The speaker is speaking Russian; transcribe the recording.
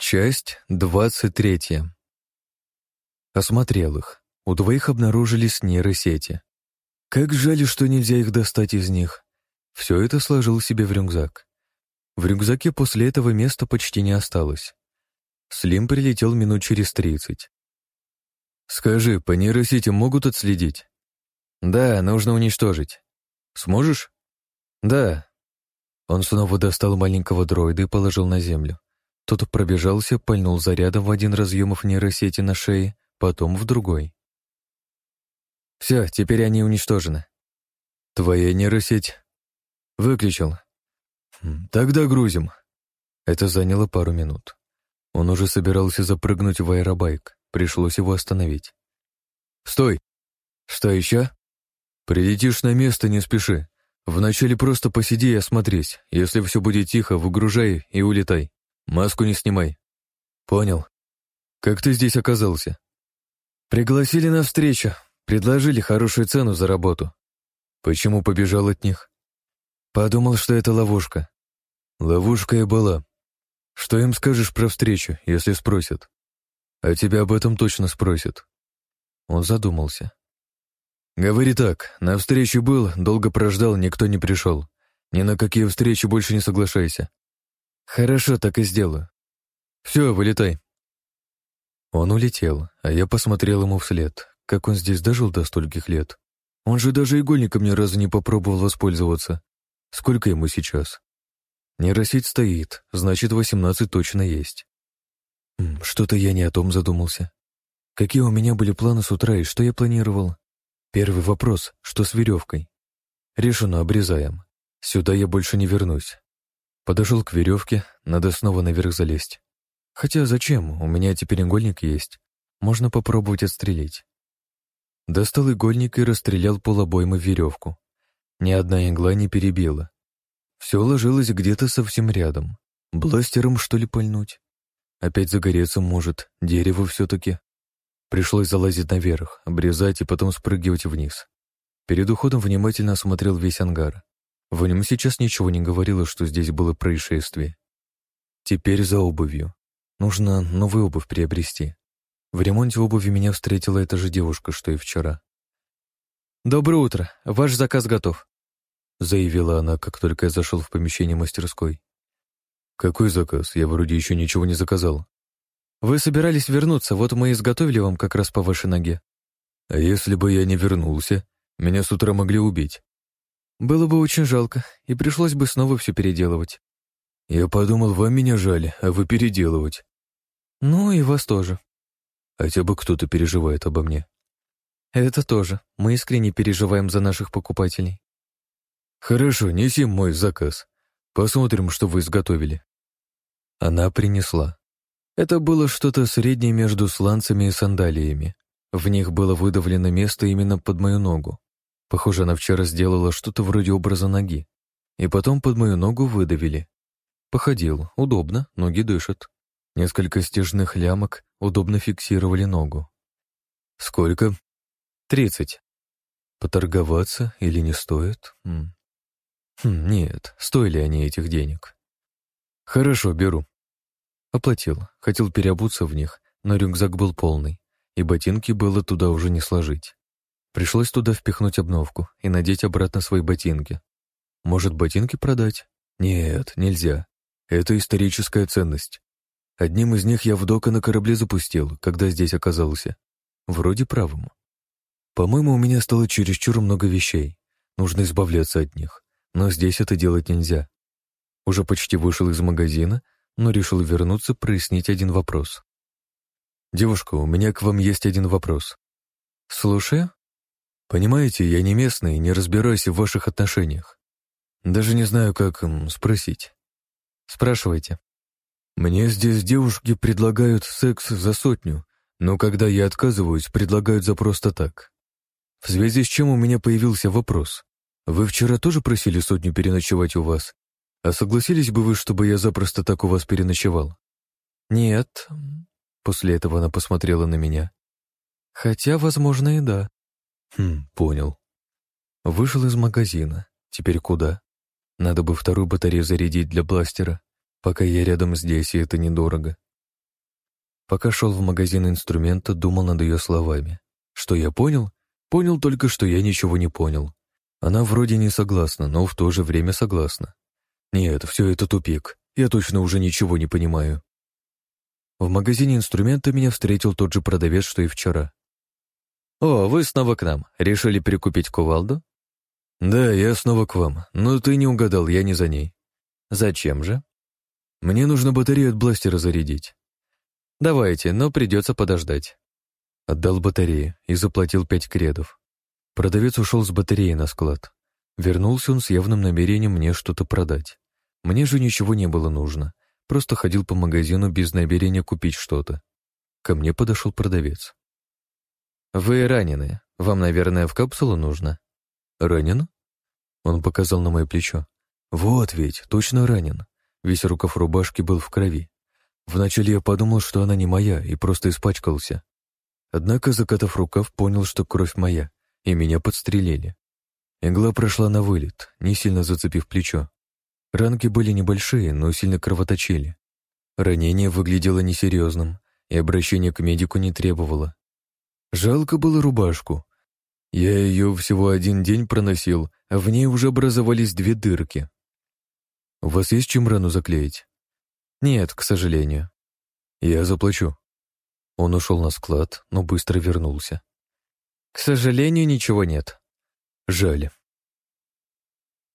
Часть двадцать третья. Осмотрел их. У двоих обнаружились нейросети. Как жаль, что нельзя их достать из них. Все это сложил себе в рюкзак. В рюкзаке после этого места почти не осталось. Слим прилетел минут через тридцать. «Скажи, по нейросети могут отследить?» «Да, нужно уничтожить. Сможешь?» «Да». Он снова достал маленького дроида и положил на землю. Тот пробежался, пальнул зарядом в один разъемов нейросети на шее, потом в другой. «Все, теперь они уничтожены». «Твоя нейросеть?» «Выключил». «Хм, «Тогда грузим». Это заняло пару минут. Он уже собирался запрыгнуть в аэробайк. Пришлось его остановить. «Стой!» «Что еще?» «Прилетишь на место, не спеши. Вначале просто посиди и осмотрись. Если все будет тихо, выгружай и улетай. Маску не снимай». «Понял. Как ты здесь оказался?» «Пригласили на встречу. Предложили хорошую цену за работу». «Почему побежал от них?» «Подумал, что это ловушка». «Ловушка и была. Что им скажешь про встречу, если спросят?» «А тебя об этом точно спросят». Он задумался. «Говори так, на встречу был, долго прождал, никто не пришел. Ни на какие встречи больше не соглашайся». «Хорошо, так и сделаю». «Все, вылетай». Он улетел, а я посмотрел ему вслед, как он здесь дожил до стольких лет. Он же даже игольником ни разу не попробовал воспользоваться. Сколько ему сейчас? Нейросеть стоит, значит, восемнадцать точно есть. Что-то я не о том задумался. Какие у меня были планы с утра и что я планировал? Первый вопрос, что с веревкой? Решено, обрезаем. Сюда я больше не вернусь. Подошел к веревке, надо снова наверх залезть. Хотя зачем? У меня теперь игольник есть. Можно попробовать отстрелить. Достал игольник и расстрелял полобоймы в веревку. Ни одна игла не перебила. Все ложилось где-то совсем рядом. Бластером, что ли, пальнуть? Опять загореться может, дерево все-таки. Пришлось залазить наверх, обрезать и потом спрыгивать вниз. Перед уходом внимательно осмотрел весь ангар. В нем сейчас ничего не говорило, что здесь было происшествие. Теперь за обувью. Нужно новую обувь приобрести. В ремонте обуви меня встретила эта же девушка, что и вчера. «Доброе утро. Ваш заказ готов», — заявила она, как только я зашел в помещение мастерской. «Какой заказ? Я вроде еще ничего не заказал». «Вы собирались вернуться, вот мы изготовили вам как раз по вашей ноге». «А если бы я не вернулся, меня с утра могли убить». «Было бы очень жалко, и пришлось бы снова все переделывать». «Я подумал, вам меня жаль, а вы переделывать». «Ну и вас тоже». «Хотя бы кто-то переживает обо мне». «Это тоже. Мы искренне переживаем за наших покупателей». «Хорошо, неси мой заказ. Посмотрим, что вы изготовили». Она принесла. Это было что-то среднее между сланцами и сандалиями. В них было выдавлено место именно под мою ногу. Похоже, она вчера сделала что-то вроде образа ноги. И потом под мою ногу выдавили. Походил, удобно, ноги дышат. Несколько стяжных лямок удобно фиксировали ногу. «Сколько?» «Тридцать». «Поторговаться или не стоит?» Хм. Хм, «Нет, стоили они этих денег». «Хорошо, беру». Оплатил. Хотел переобуться в них, но рюкзак был полный, и ботинки было туда уже не сложить. Пришлось туда впихнуть обновку и надеть обратно свои ботинки. Может, ботинки продать? Нет, нельзя. Это историческая ценность. Одним из них я в дока на корабле запустил, когда здесь оказался. Вроде правым. По-моему, у меня стало чересчур много вещей. Нужно избавляться от них. Но здесь это делать нельзя. Уже почти вышел из магазина, но решил вернуться прояснить один вопрос. «Девушка, у меня к вам есть один вопрос». «Слушаю?» «Понимаете, я не местный и не разбираюсь в ваших отношениях. Даже не знаю, как им спросить». «Спрашивайте». «Мне здесь девушки предлагают секс за сотню, но когда я отказываюсь, предлагают за просто так. В связи с чем у меня появился вопрос. Вы вчера тоже просили сотню переночевать у вас, а согласились бы вы, чтобы я запросто так у вас переночевал? Нет. После этого она посмотрела на меня. Хотя, возможно, и да. Хм, понял. Вышел из магазина. Теперь куда? Надо бы вторую батарею зарядить для бластера, пока я рядом здесь, и это недорого. Пока шел в магазин инструмента, думал над ее словами. Что я понял? Понял только, что я ничего не понял. Она вроде не согласна, но в то же время согласна. Нет, все это тупик. Я точно уже ничего не понимаю. В магазине инструмента меня встретил тот же продавец, что и вчера. «О, вы снова к нам. Решили перекупить кувалду?» «Да, я снова к вам. Но ты не угадал, я не за ней». «Зачем же?» «Мне нужно батарею от бластера зарядить». «Давайте, но придется подождать». Отдал батарею и заплатил пять кредов. Продавец ушел с батареей на склад. Вернулся он с явным намерением мне что-то продать. Мне же ничего не было нужно. Просто ходил по магазину без намерения купить что-то. Ко мне подошел продавец. «Вы ранены. Вам, наверное, в капсулу нужно?» «Ранен?» Он показал на мое плечо. «Вот ведь, точно ранен. Весь рукав рубашки был в крови. Вначале я подумал, что она не моя, и просто испачкался. Однако, закатав рукав, понял, что кровь моя, и меня подстрелили. Игла прошла на вылет, не сильно зацепив плечо. Ранки были небольшие, но сильно кровоточили. Ранение выглядело несерьезным, и обращение к медику не требовало. Жалко было рубашку. Я ее всего один день проносил, а в ней уже образовались две дырки. «У вас есть чем рану заклеить?» «Нет, к сожалению». «Я заплачу». Он ушел на склад, но быстро вернулся. «К сожалению, ничего нет». «Жаль.